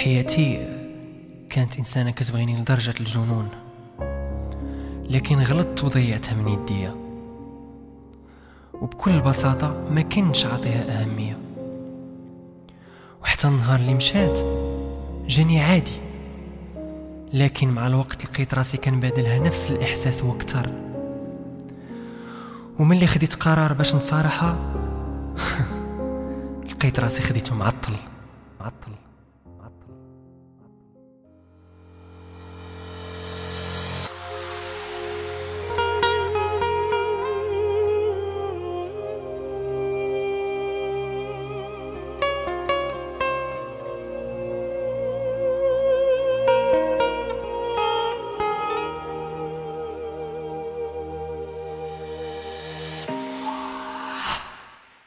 حياتي كانت إنسانة كتبغيني لدرجة الجنون لكن غلطت وضيعتها من يديا وبكل بساطة ما كنتش عاطيها أهمية. وحتى النهار اللي مشات جاني عادي لكن مع الوقت لقيت راسي كنبادلها نفس الإحساس وكتر وملي خديت قرار باش نصارحها؟ لقيت راسي خديته معطل معطل.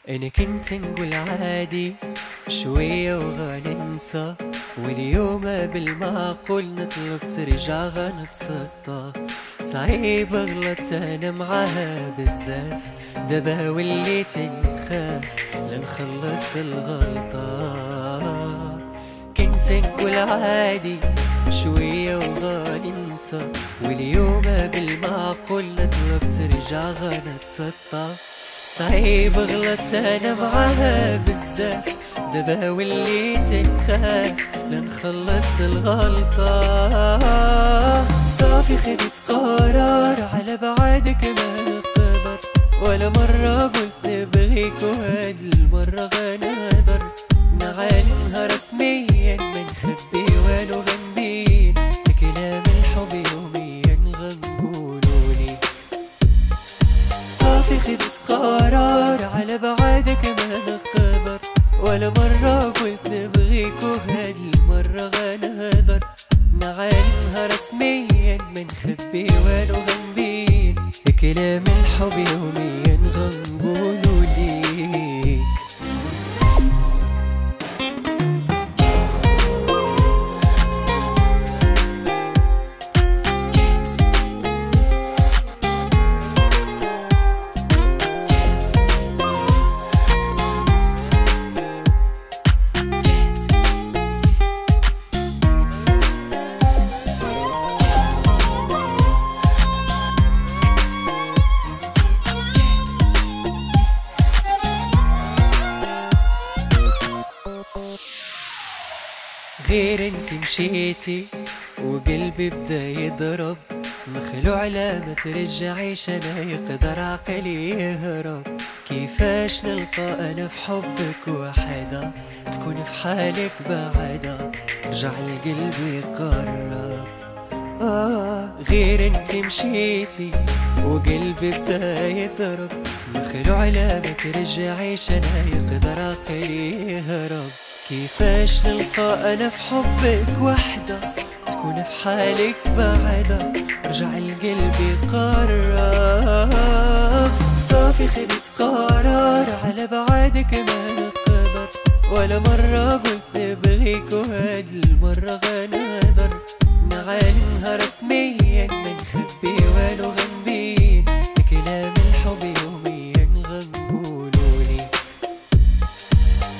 أنا كنت نقول عادي شوية وغننسى. واليوم بالمعقول نطلب ترجع غنتسطى. صعيب غلط أنا معاها بزاف. دابا وليت نخاف لنخلص الغلطة. كنت نقول عادي شوية وغننسى. واليوم بالمعقول نطلب ترجع غنتسطى. صعيب غلط أنا معاها بزاف دابا وليت نخاف لنخلص الغلطة. صافي خدت قرار على بعدك ما نقدر ولا مرة قلت نبغيك وهاد المرة غنقدر نعلنها رسميا ما نخبي والو غنبين بعدك ما نقدر ولا مرة قلت نبغيك وهاد المرة غنهدر نعلنها رسميا ما نخبي والو غنبين كلام الحب يوميا غير انت مشيتي وقلبي بدا يضرب مخلوع لا ما ترجعيش أنا يقدر عقلي يهرب. كيفاش نلقى أنا في حبك وحدة تكون في حالك بعدة؟ رجع القلب يقرب. غير انت مشيتي وقلبي بدا يضرب. مخلوع لا ما ترجعيش أنا يقدر عقلي يهرب كيفاش نلقى أنا في حبك وحدة؟ تكون في حالك بعدة. رجع القلب يقرب صافي خدت قرار على بعدك ما نقدر. ولا مرة قلت نبغيك وهاد المرة غنقدر نعلنها رسميا ما نخبي والو غنبين كلام الحب يوميا غنقولولي.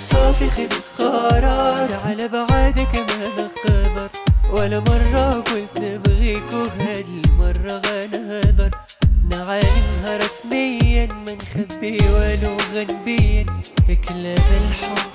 صافي خدت قرار على بعدك ما نقدر. ولا مرة قلت نبغيك وهاد المرة غنهدر نعلنها رسميا ما نخبي ولو غنبين كلام الحب